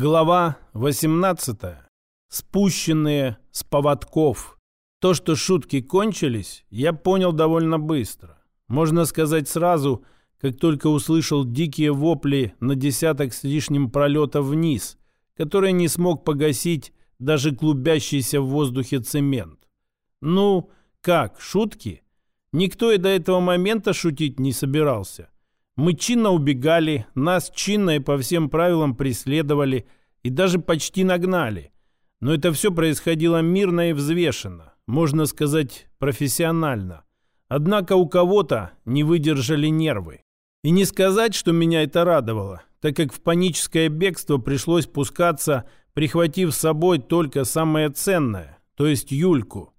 Глава 18. Спущенные с поводков. То, что шутки кончились, я понял довольно быстро. Можно сказать сразу, как только услышал дикие вопли на десяток с лишним пролета вниз, которые не смог погасить даже клубящийся в воздухе цемент. Ну, как, шутки? Никто и до этого момента шутить не собирался. Мы чинно убегали, нас чинно и по всем правилам преследовали и даже почти нагнали. Но это все происходило мирно и взвешенно, можно сказать, профессионально. Однако у кого-то не выдержали нервы. И не сказать, что меня это радовало, так как в паническое бегство пришлось пускаться, прихватив с собой только самое ценное, то есть Юльку.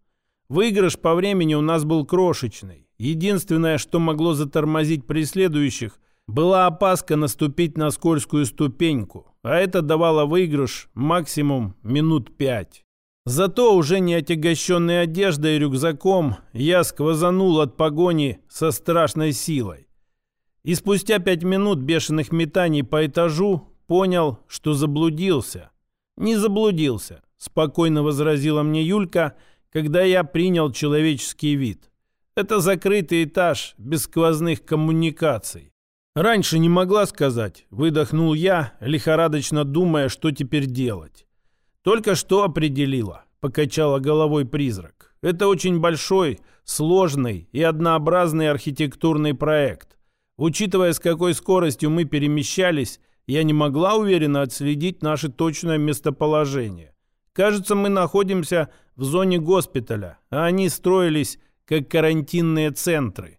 Выигрыш по времени у нас был крошечный. Единственное, что могло затормозить преследующих, была опаска наступить на скользкую ступеньку, а это давало выигрыш максимум минут пять. Зато уже не отягощенной одеждой и рюкзаком я сквозанул от погони со страшной силой. И спустя пять минут бешеных метаний по этажу понял, что заблудился. Не заблудился, спокойно возразила мне Юлька, когда я принял человеческий вид. Это закрытый этаж без сквозных коммуникаций. Раньше не могла сказать, выдохнул я, лихорадочно думая, что теперь делать. Только что определила, покачала головой призрак. Это очень большой, сложный и однообразный архитектурный проект. Учитывая, с какой скоростью мы перемещались, я не могла уверенно отследить наше точное местоположение. Кажется, мы находимся в зоне госпиталя, а они строились как карантинные центры.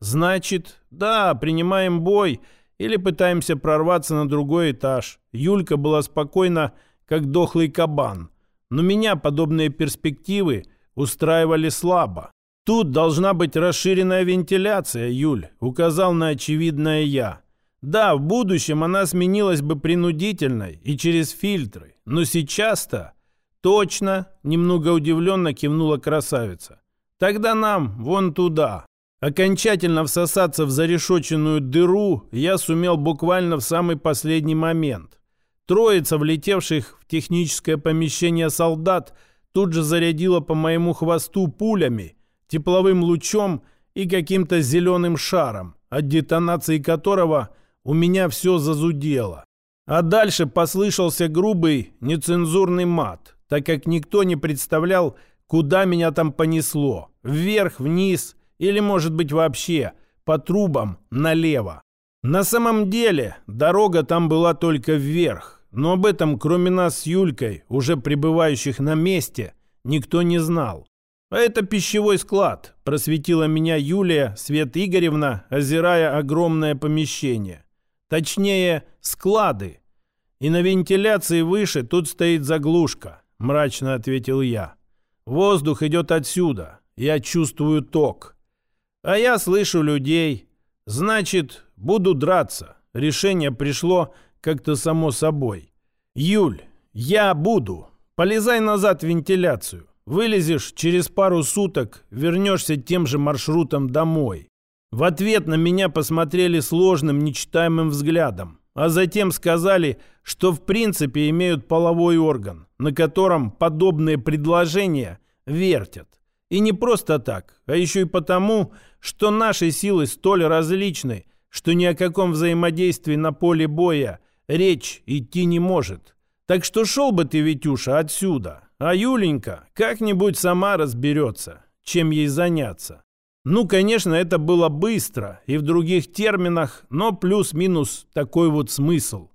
Значит, да, принимаем бой или пытаемся прорваться на другой этаж. Юлька была спокойна, как дохлый кабан. Но меня подобные перспективы устраивали слабо. Тут должна быть расширенная вентиляция, Юль, указал на очевидное я. Да, в будущем она сменилась бы принудительной и через фильтры. Но сейчас-то... Точно, немного удивленно кивнула красавица. Тогда нам вон туда. Окончательно всосаться в зарешоченную дыру я сумел буквально в самый последний момент. Троица влетевших в техническое помещение солдат тут же зарядила по моему хвосту пулями, тепловым лучом и каким-то зеленым шаром, от детонации которого у меня все зазудело. А дальше послышался грубый, нецензурный мат, так как никто не представлял, Куда меня там понесло? Вверх, вниз или, может быть, вообще по трубам налево? На самом деле дорога там была только вверх, но об этом, кроме нас с Юлькой, уже пребывающих на месте, никто не знал. А это пищевой склад, просветила меня Юлия Свет Игоревна, озирая огромное помещение. Точнее, склады. И на вентиляции выше тут стоит заглушка, мрачно ответил я. Воздух идет отсюда. Я чувствую ток. А я слышу людей. Значит, буду драться. Решение пришло как-то само собой. Юль, я буду. Полезай назад в вентиляцию. Вылезешь через пару суток, вернешься тем же маршрутом домой. В ответ на меня посмотрели сложным, нечитаемым взглядом, а затем сказали, что в принципе имеют половой орган, на котором подобные предложения вертят. И не просто так, а еще и потому, что наши силы столь различны, что ни о каком взаимодействии на поле боя речь идти не может. Так что шел бы ты, Витюша, отсюда, а Юленька как-нибудь сама разберется, чем ей заняться. Ну, конечно, это было быстро и в других терминах, но плюс-минус такой вот смысл.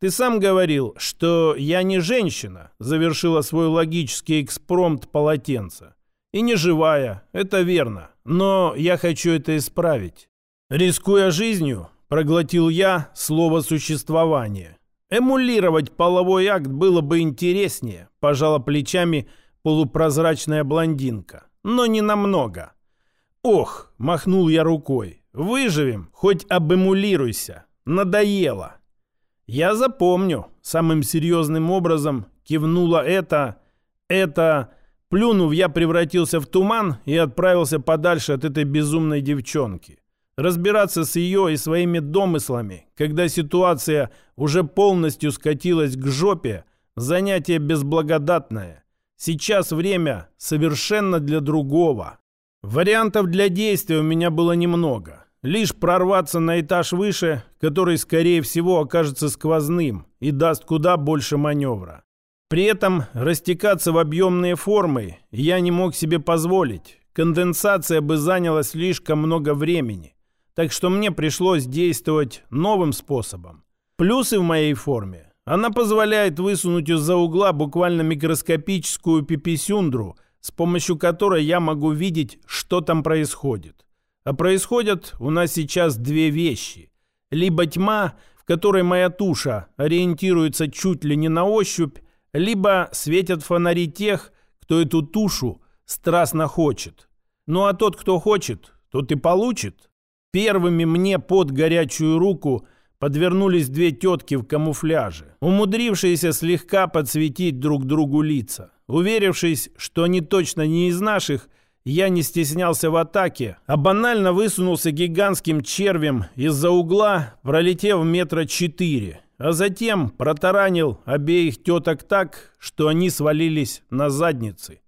Ты сам говорил, что я не женщина, завершила свой логический экспромт полотенца. И не живая, это верно, но я хочу это исправить. Рискуя жизнью, проглотил я слово «существование». Эмулировать половой акт было бы интереснее, пожала плечами полупрозрачная блондинка. Но не намного. Ох, махнул я рукой. Выживем, хоть обэмулируйся. Надоело. «Я запомню», — самым серьезным образом кивнула это, это... Плюнув, я превратился в туман и отправился подальше от этой безумной девчонки. Разбираться с ее и своими домыслами, когда ситуация уже полностью скатилась к жопе, занятие безблагодатное. Сейчас время совершенно для другого. Вариантов для действия у меня было немного. Лишь прорваться на этаж выше, который, скорее всего, окажется сквозным и даст куда больше маневра. При этом растекаться в объемные формы я не мог себе позволить. Конденсация бы заняла слишком много времени. Так что мне пришлось действовать новым способом. Плюсы в моей форме она позволяет высунуть из-за угла буквально микроскопическую пиписюндру, с помощью которой я могу видеть, что там происходит. А происходят у нас сейчас две вещи. Либо тьма, в которой моя туша ориентируется чуть ли не на ощупь, либо светят фонари тех, кто эту тушу страстно хочет. Ну а тот, кто хочет, тот и получит. Первыми мне под горячую руку – подвернулись две тетки в камуфляже, умудрившиеся слегка подсветить друг другу лица. Уверившись, что они точно не из наших, я не стеснялся в атаке, а банально высунулся гигантским червем из-за угла, пролетев метра четыре, а затем протаранил обеих теток так, что они свалились на задницы.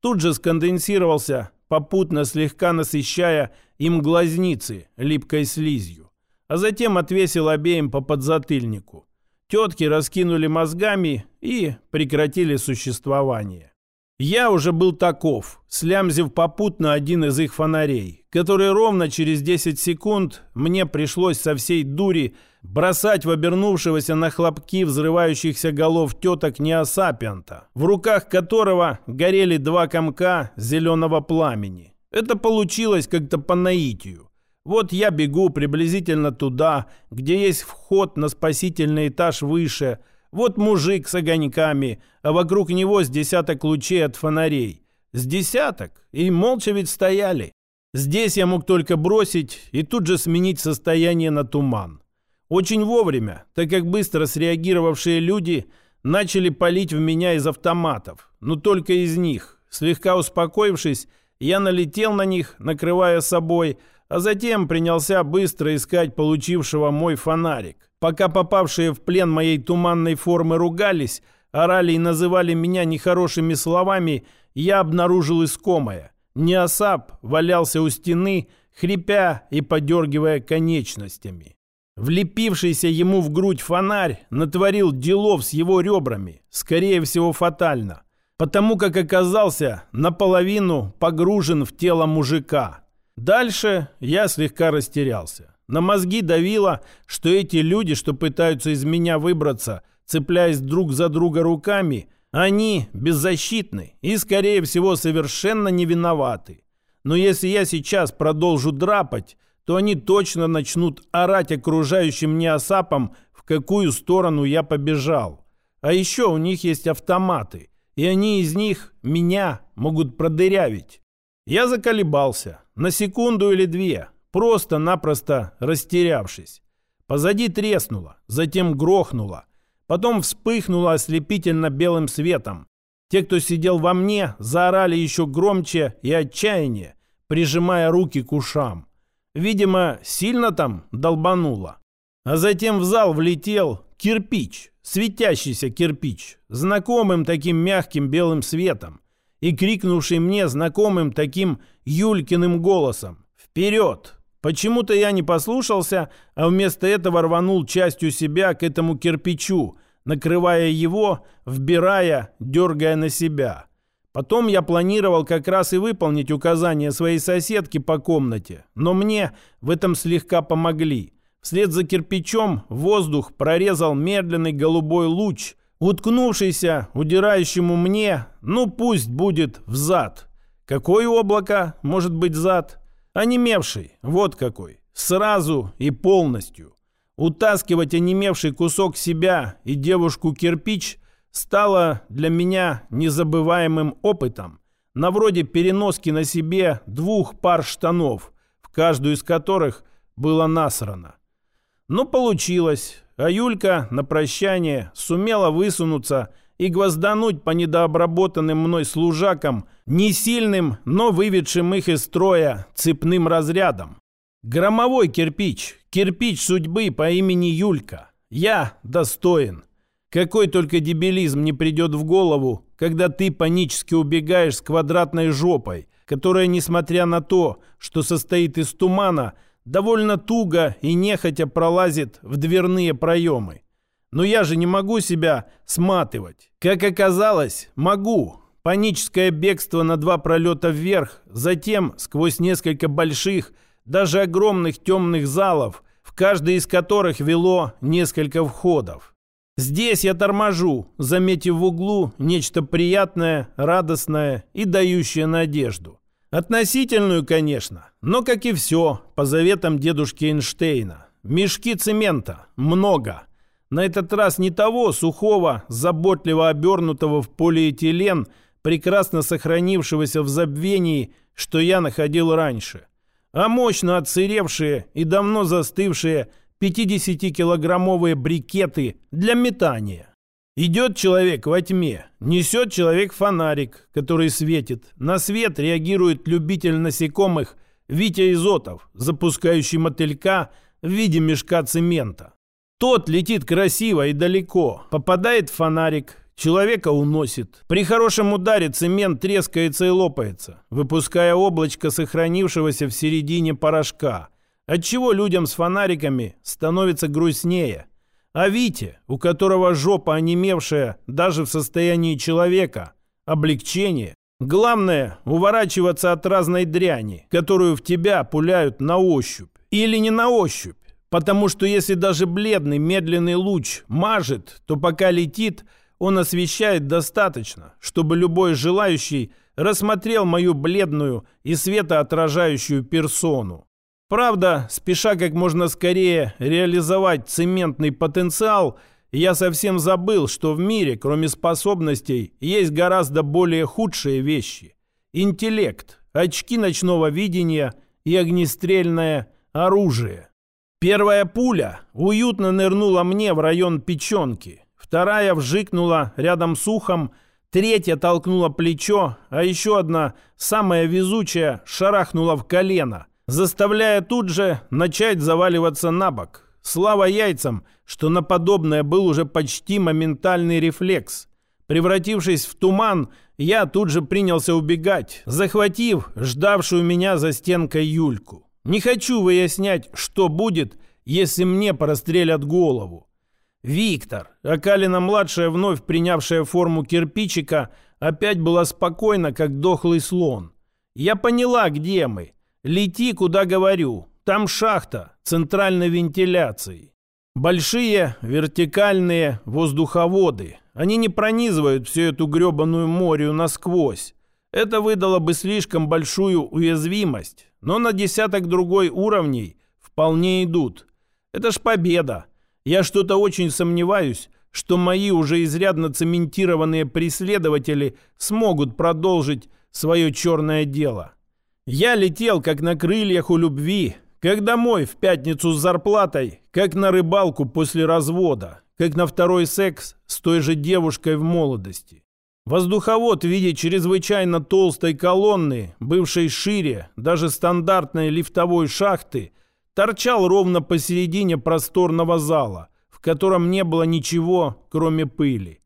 Тут же сконденсировался, попутно слегка насыщая им глазницы липкой слизью а затем отвесил обеим по подзатыльнику. Тетки раскинули мозгами и прекратили существование. Я уже был таков, слямзив попутно один из их фонарей, который ровно через 10 секунд мне пришлось со всей дури бросать в обернувшегося на хлопки взрывающихся голов теток неосапианта, в руках которого горели два комка зеленого пламени. Это получилось как-то по наитию. Вот я бегу приблизительно туда, где есть вход на спасительный этаж выше. Вот мужик с огоньками, а вокруг него с десяток лучей от фонарей. С десяток. И молча ведь стояли. Здесь я мог только бросить и тут же сменить состояние на туман. Очень вовремя, так как быстро среагировавшие люди начали палить в меня из автоматов. Но только из них. Слегка успокоившись, я налетел на них, накрывая собой, а затем принялся быстро искать получившего мой фонарик. Пока попавшие в плен моей туманной формы ругались, орали и называли меня нехорошими словами, я обнаружил искомое. Неосап валялся у стены, хрипя и подергивая конечностями. Влепившийся ему в грудь фонарь натворил делов с его ребрами, скорее всего фатально, потому как оказался наполовину погружен в тело мужика. Дальше я слегка растерялся. На мозги давило, что эти люди, что пытаются из меня выбраться, цепляясь друг за друга руками, они беззащитны и, скорее всего, совершенно не виноваты. Но если я сейчас продолжу драпать, то они точно начнут орать окружающим неосапам, в какую сторону я побежал. А еще у них есть автоматы, и они из них меня могут продырявить. Я заколебался. На секунду или две, просто-напросто растерявшись. Позади треснуло, затем грохнуло, потом вспыхнуло ослепительно белым светом. Те, кто сидел во мне, заорали еще громче и отчаяние, прижимая руки к ушам. Видимо, сильно там долбануло. А затем в зал влетел кирпич, светящийся кирпич, знакомым таким мягким белым светом и крикнувший мне знакомым таким Юлькиным голосом «Вперед!». Почему-то я не послушался, а вместо этого рванул частью себя к этому кирпичу, накрывая его, вбирая, дергая на себя. Потом я планировал как раз и выполнить указания своей соседки по комнате, но мне в этом слегка помогли. Вслед за кирпичом воздух прорезал медленный голубой луч – уткнувшийся удирающему мне, ну пусть будет в зад. Какое облако может быть зад? Онемевший, вот какой, сразу и полностью. Утаскивать онемевший кусок себя и девушку-кирпич стало для меня незабываемым опытом, на вроде переноски на себе двух пар штанов, в каждую из которых было насрано. Но получилось, а Юлька на прощание сумела высунуться и гвоздануть по недообработанным мной служакам не сильным, но выведшим их из строя цепным разрядом. Громовой кирпич, кирпич судьбы по имени Юлька. Я достоин. Какой только дебилизм не придет в голову, когда ты панически убегаешь с квадратной жопой, которая, несмотря на то, что состоит из тумана, довольно туго и нехотя пролазит в дверные проемы. Но я же не могу себя сматывать. Как оказалось, могу. Паническое бегство на два пролета вверх, затем сквозь несколько больших, даже огромных темных залов, в каждый из которых вело несколько входов. Здесь я торможу, заметив в углу нечто приятное, радостное и дающее надежду. Относительную, конечно, но, как и все, по заветам дедушки Эйнштейна. Мешки цемента. Много. На этот раз не того сухого, заботливо обернутого в полиэтилен, прекрасно сохранившегося в забвении, что я находил раньше – а мощно отсыревшие и давно застывшие 50-килограммовые брикеты для метания. Идет человек во тьме, несет человек фонарик, который светит. На свет реагирует любитель насекомых Витя Изотов, запускающий мотылька в виде мешка цемента. Тот летит красиво и далеко, попадает в фонарик, Человека уносит. При хорошем ударе цемент трескается и лопается, выпуская облачко сохранившегося в середине порошка, отчего людям с фонариками становится грустнее. А Вите, у которого жопа онемевшая даже в состоянии человека, облегчение. Главное – уворачиваться от разной дряни, которую в тебя пуляют на ощупь. Или не на ощупь, потому что если даже бледный медленный луч мажет, то пока летит – он освещает достаточно, чтобы любой желающий рассмотрел мою бледную и светоотражающую персону. Правда, спеша как можно скорее реализовать цементный потенциал, я совсем забыл, что в мире, кроме способностей, есть гораздо более худшие вещи. Интеллект, очки ночного видения и огнестрельное оружие. Первая пуля уютно нырнула мне в район печенки, Вторая вжикнула рядом с ухом, третья толкнула плечо, а еще одна, самая везучая, шарахнула в колено, заставляя тут же начать заваливаться на бок. Слава яйцам, что на подобное был уже почти моментальный рефлекс. Превратившись в туман, я тут же принялся убегать, захватив ждавшую меня за стенкой Юльку. Не хочу выяснять, что будет, если мне прострелят голову. Виктор, Акалина-младшая, вновь принявшая форму кирпичика, опять была спокойна, как дохлый слон. «Я поняла, где мы. Лети, куда говорю. Там шахта, центральной вентиляции. Большие вертикальные воздуховоды. Они не пронизывают всю эту гребаную морю насквозь. Это выдало бы слишком большую уязвимость, но на десяток другой уровней вполне идут. Это ж победа. Я что-то очень сомневаюсь, что мои уже изрядно цементированные преследователи смогут продолжить свое черное дело. Я летел, как на крыльях у любви, как домой в пятницу с зарплатой, как на рыбалку после развода, как на второй секс с той же девушкой в молодости. Воздуховод в виде чрезвычайно толстой колонны, бывшей шире даже стандартной лифтовой шахты – торчал ровно посередине просторного зала, в котором не было ничего, кроме пыли.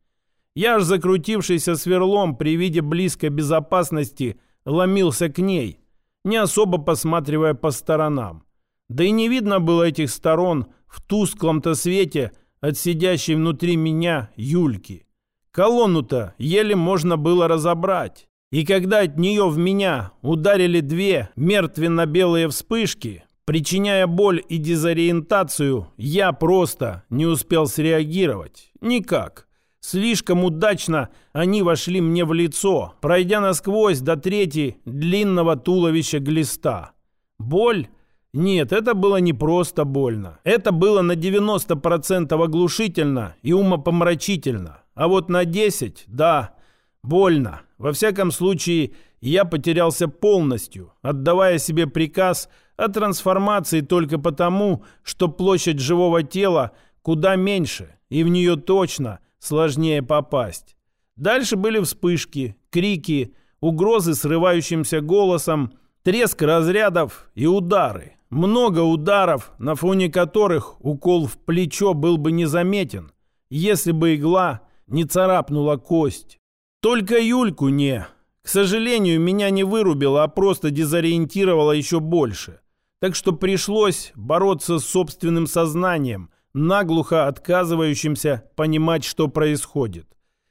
Я аж закрутившийся сверлом при виде близкой безопасности ломился к ней, не особо посматривая по сторонам. Да и не видно было этих сторон в тусклом-то свете от сидящей внутри меня Юльки. Колонну-то еле можно было разобрать. И когда от нее в меня ударили две мертвенно-белые вспышки, Причиняя боль и дезориентацию, я просто не успел среагировать. Никак. Слишком удачно они вошли мне в лицо, пройдя насквозь до трети длинного туловища глиста. Боль? Нет, это было не просто больно. Это было на 90% оглушительно и умопомрачительно. А вот на 10, да, больно. Во всяком случае, я потерялся полностью, отдавая себе приказ – о трансформации только потому, что площадь живого тела куда меньше, и в нее точно сложнее попасть. Дальше были вспышки, крики, угрозы срывающимся голосом, Треск разрядов и удары. Много ударов, на фоне которых укол в плечо был бы незаметен, если бы игла не царапнула кость. Только Юльку не. К сожалению, меня не вырубило, а просто дезориентировало еще больше. Так что пришлось бороться с собственным сознанием, наглухо отказывающимся понимать, что происходит.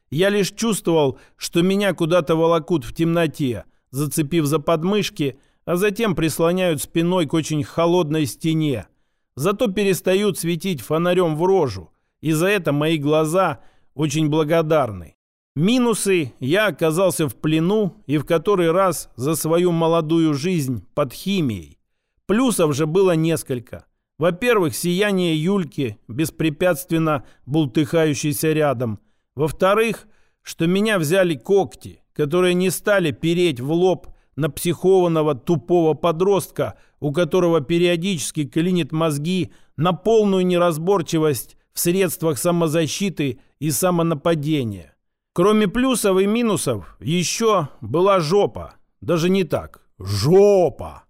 Я лишь чувствовал, что меня куда-то волокут в темноте, зацепив за подмышки, а затем прислоняют спиной к очень холодной стене. Зато перестают светить фонарем в рожу, и за это мои глаза очень благодарны. Минусы я оказался в плену и в который раз за свою молодую жизнь под химией. Плюсов же было несколько. Во-первых, сияние Юльки, беспрепятственно бултыхающейся рядом. Во-вторых, что меня взяли когти, которые не стали переть в лоб на психованного тупого подростка, у которого периодически клинит мозги на полную неразборчивость в средствах самозащиты и самонападения. Кроме плюсов и минусов, еще была жопа. Даже не так. Жопа!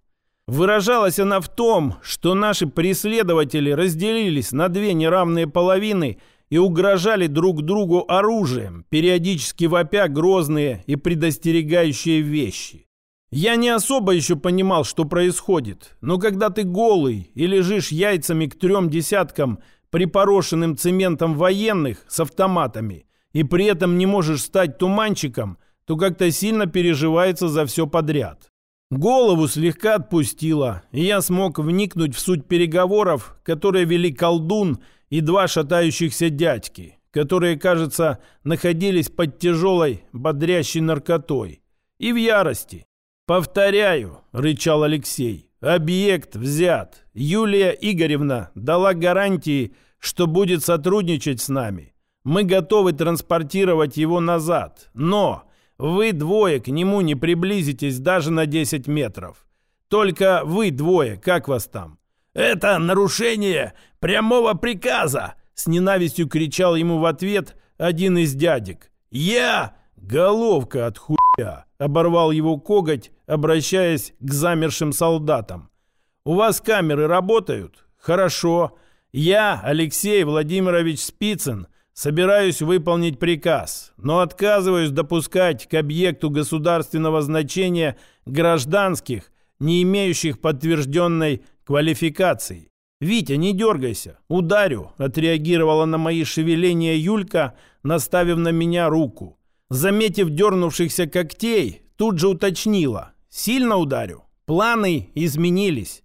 Выражалась она в том, что наши преследователи разделились на две неравные половины и угрожали друг другу оружием, периодически вопя грозные и предостерегающие вещи. Я не особо еще понимал, что происходит, но когда ты голый и лежишь яйцами к трем десяткам припорошенным цементом военных с автоматами и при этом не можешь стать туманчиком, то как-то сильно переживается за все подряд. Голову слегка отпустило, и я смог вникнуть в суть переговоров, которые вели колдун и два шатающихся дядьки, которые, кажется, находились под тяжелой, бодрящей наркотой. И в ярости. «Повторяю», — рычал Алексей, — «объект взят. Юлия Игоревна дала гарантии, что будет сотрудничать с нами. Мы готовы транспортировать его назад, но вы двое к нему не приблизитесь даже на 10 метров. Только вы двое, как вас там? Это нарушение прямого приказа, с ненавистью кричал ему в ответ один из дядек. Я головка от хуя, оборвал его коготь, обращаясь к замершим солдатам. У вас камеры работают? Хорошо. Я, Алексей Владимирович Спицын, Собираюсь выполнить приказ, но отказываюсь допускать к объекту государственного значения гражданских, не имеющих подтвержденной квалификации. «Витя, не дергайся, ударю», — отреагировала на мои шевеления Юлька, наставив на меня руку. Заметив дернувшихся когтей, тут же уточнила. «Сильно ударю? Планы изменились».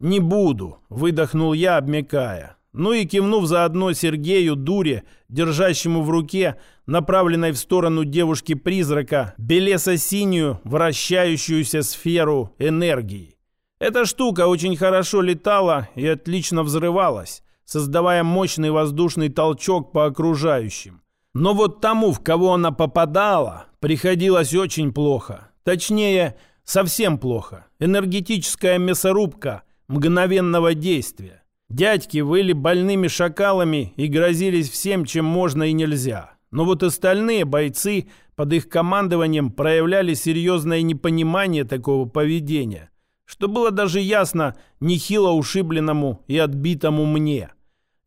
«Не буду», — выдохнул я, обмякая. Ну и кивнув заодно Сергею Дуре, держащему в руке, направленной в сторону девушки-призрака, белесо-синюю вращающуюся сферу энергии. Эта штука очень хорошо летала и отлично взрывалась, создавая мощный воздушный толчок по окружающим. Но вот тому, в кого она попадала, приходилось очень плохо. Точнее, совсем плохо. Энергетическая мясорубка мгновенного действия. Дядьки выли больными шакалами и грозились всем, чем можно и нельзя. Но вот остальные бойцы под их командованием проявляли серьезное непонимание такого поведения, что было даже ясно нехило ушибленному и отбитому мне.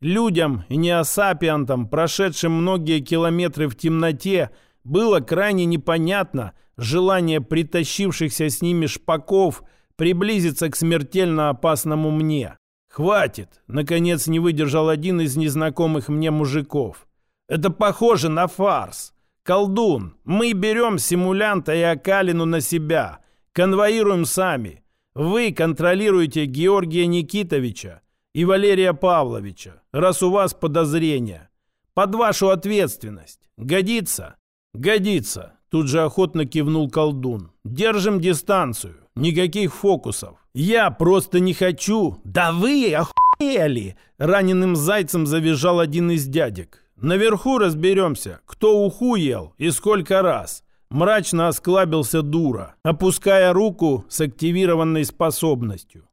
Людям и неосапиантам, прошедшим многие километры в темноте, было крайне непонятно желание притащившихся с ними шпаков приблизиться к смертельно опасному мне. «Хватит!» — наконец не выдержал один из незнакомых мне мужиков. «Это похоже на фарс. Колдун, мы берем симулянта и окалину на себя. Конвоируем сами. Вы контролируете Георгия Никитовича и Валерия Павловича, раз у вас подозрения. Под вашу ответственность. Годится?» «Годится!» — тут же охотно кивнул колдун. «Держим дистанцию. Никаких фокусов. Я просто не хочу. Да вы охуели! Раненым зайцем завизжал один из дядек. Наверху разберемся, кто ухуел и сколько раз. Мрачно осклабился дура, опуская руку с активированной способностью.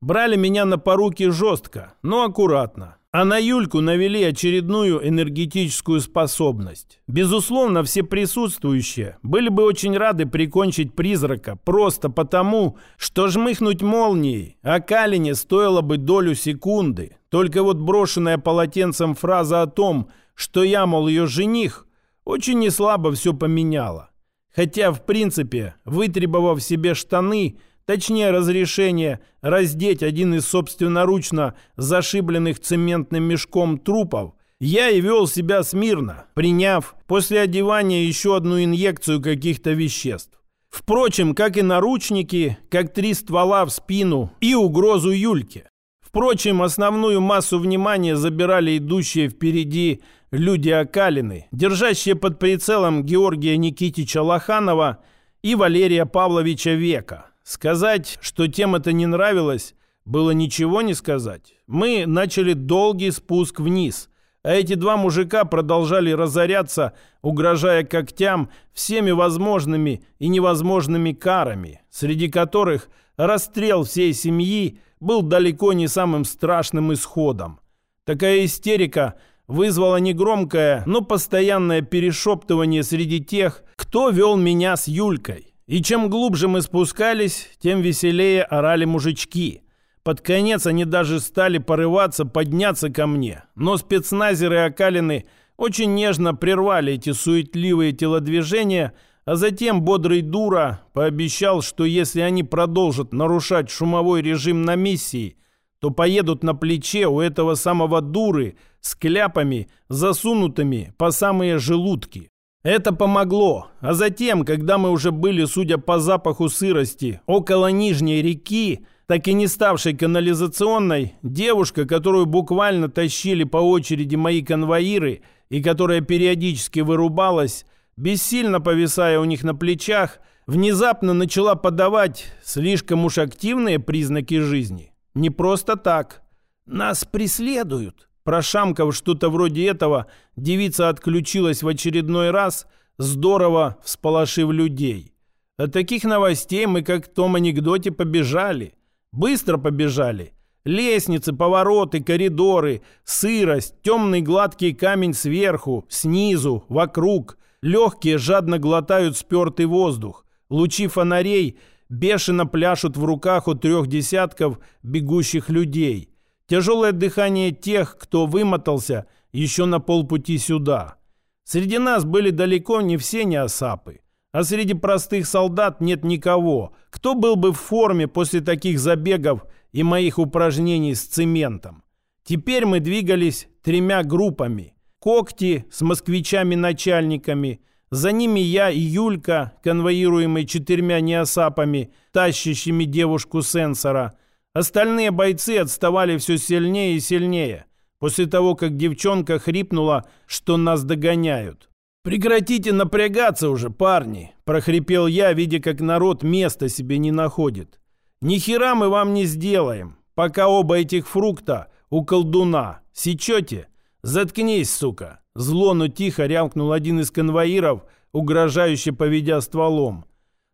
Брали меня на поруки жестко, но аккуратно. А на Юльку навели очередную энергетическую способность. Безусловно, все присутствующие были бы очень рады прикончить призрака просто потому, что жмыхнуть молнией о Калине стоило бы долю секунды. Только вот брошенная полотенцем фраза о том, что я, мол, ее жених, очень неслабо все поменяла. Хотя, в принципе, вытребовав себе штаны – точнее разрешение раздеть один из собственноручно зашибленных цементным мешком трупов, я и вел себя смирно, приняв после одевания еще одну инъекцию каких-то веществ. Впрочем, как и наручники, как три ствола в спину и угрозу Юльке. Впрочем, основную массу внимания забирали идущие впереди люди Окалины, держащие под прицелом Георгия Никитича Лоханова и Валерия Павловича Века. Сказать, что тем это не нравилось, было ничего не сказать. Мы начали долгий спуск вниз, а эти два мужика продолжали разоряться, угрожая когтям всеми возможными и невозможными карами, среди которых расстрел всей семьи был далеко не самым страшным исходом. Такая истерика вызвала негромкое, но постоянное перешептывание среди тех, кто вел меня с Юлькой. И чем глубже мы спускались, тем веселее орали мужички. Под конец они даже стали порываться подняться ко мне. Но спецназеры Окалины очень нежно прервали эти суетливые телодвижения, а затем бодрый дура пообещал, что если они продолжат нарушать шумовой режим на миссии, то поедут на плече у этого самого дуры с кляпами, засунутыми по самые желудки. Это помогло, а затем, когда мы уже были, судя по запаху сырости, около Нижней реки, так и не ставшей канализационной, девушка, которую буквально тащили по очереди мои конвоиры и которая периодически вырубалась, бессильно повисая у них на плечах, внезапно начала подавать слишком уж активные признаки жизни. Не просто так. «Нас преследуют», Прошамкав что-то вроде этого, девица отключилась в очередной раз, здорово всполошив людей. От таких новостей мы, как в том анекдоте, побежали. Быстро побежали. Лестницы, повороты, коридоры, сырость, темный гладкий камень сверху, снизу, вокруг. Легкие жадно глотают спертый воздух. Лучи фонарей бешено пляшут в руках у трех десятков бегущих людей. Тяжелое дыхание тех, кто вымотался еще на полпути сюда. Среди нас были далеко не все неосапы. А среди простых солдат нет никого, кто был бы в форме после таких забегов и моих упражнений с цементом. Теперь мы двигались тремя группами. Когти с москвичами-начальниками, за ними я и Юлька, конвоируемый четырьмя неосапами, тащащими девушку сенсора, Остальные бойцы отставали все сильнее и сильнее, после того, как девчонка хрипнула, что нас догоняют. «Прекратите напрягаться уже, парни!» – прохрипел я, видя, как народ места себе не находит. «Ни хера мы вам не сделаем, пока оба этих фрукта у колдуна. Сечете? Заткнись, сука!» Зло, но тихо рявкнул один из конвоиров, угрожающе поведя стволом.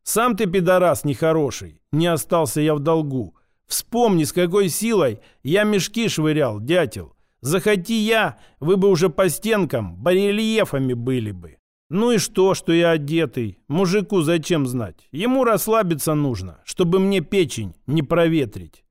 «Сам ты, пидорас, нехороший. Не остался я в долгу. Вспомни, с какой силой я мешки швырял, дятел. Захоти я, вы бы уже по стенкам барельефами были бы. Ну и что, что я одетый? Мужику зачем знать? Ему расслабиться нужно, чтобы мне печень не проветрить.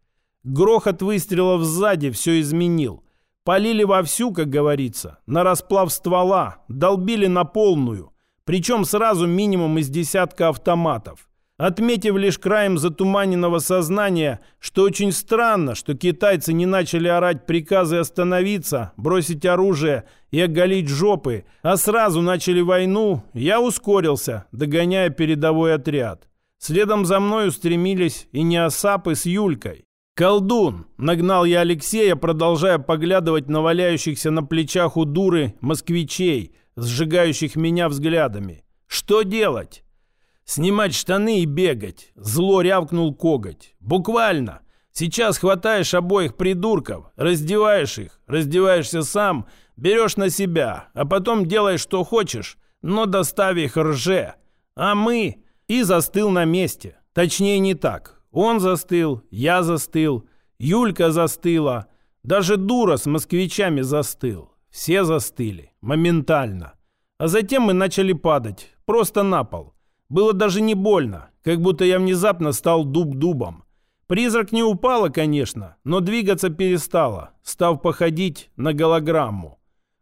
Грохот выстрелов сзади все изменил. Полили вовсю, как говорится, на расплав ствола, долбили на полную. Причем сразу минимум из десятка автоматов отметив лишь краем затуманенного сознания, что очень странно, что китайцы не начали орать приказы остановиться, бросить оружие и оголить жопы, а сразу начали войну, я ускорился, догоняя передовой отряд. Следом за мной устремились и неосапы с Юлькой. «Колдун!» — нагнал я Алексея, продолжая поглядывать на валяющихся на плечах у дуры москвичей, сжигающих меня взглядами. «Что делать?» Снимать штаны и бегать. Зло рявкнул коготь. Буквально. Сейчас хватаешь обоих придурков, раздеваешь их, раздеваешься сам, берешь на себя, а потом делаешь, что хочешь, но доставь их рже. А мы... И застыл на месте. Точнее, не так. Он застыл, я застыл, Юлька застыла. Даже дура с москвичами застыл. Все застыли. Моментально. А затем мы начали падать. Просто на пол. Было даже не больно. Как будто я внезапно стал дуб-дубом. Призрак не упала, конечно, но двигаться перестала, став походить на голограмму.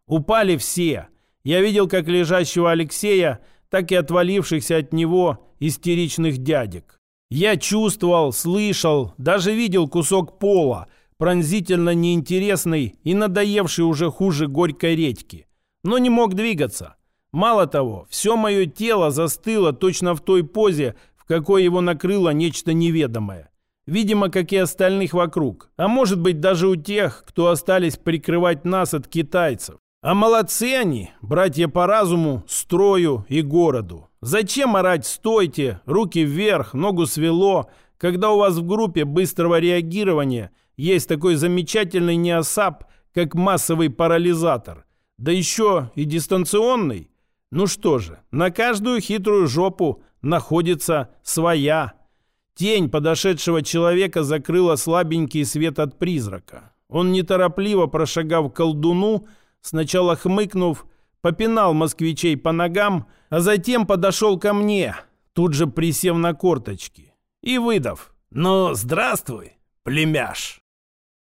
Упали все. Я видел как лежащего Алексея, так и отвалившихся от него истеричных дядек. Я чувствовал, слышал, даже видел кусок пола, пронзительно неинтересный и надоевший уже хуже горькой редьки. Но не мог двигаться. Мало того, все мое тело застыло точно в той позе, в какой его накрыло нечто неведомое. Видимо, как и остальных вокруг. А может быть, даже у тех, кто остались прикрывать нас от китайцев. А молодцы они, братья по разуму, строю и городу. Зачем орать «стойте», руки вверх, ногу свело, когда у вас в группе быстрого реагирования есть такой замечательный неосап, как массовый парализатор? Да еще и дистанционный? Ну что же, на каждую хитрую жопу находится своя. Тень подошедшего человека закрыла слабенький свет от призрака. Он неторопливо прошагав колдуну, сначала хмыкнув, попинал москвичей по ногам, а затем подошел ко мне, тут же присев на корточки и выдав «Ну, здравствуй, племяш!»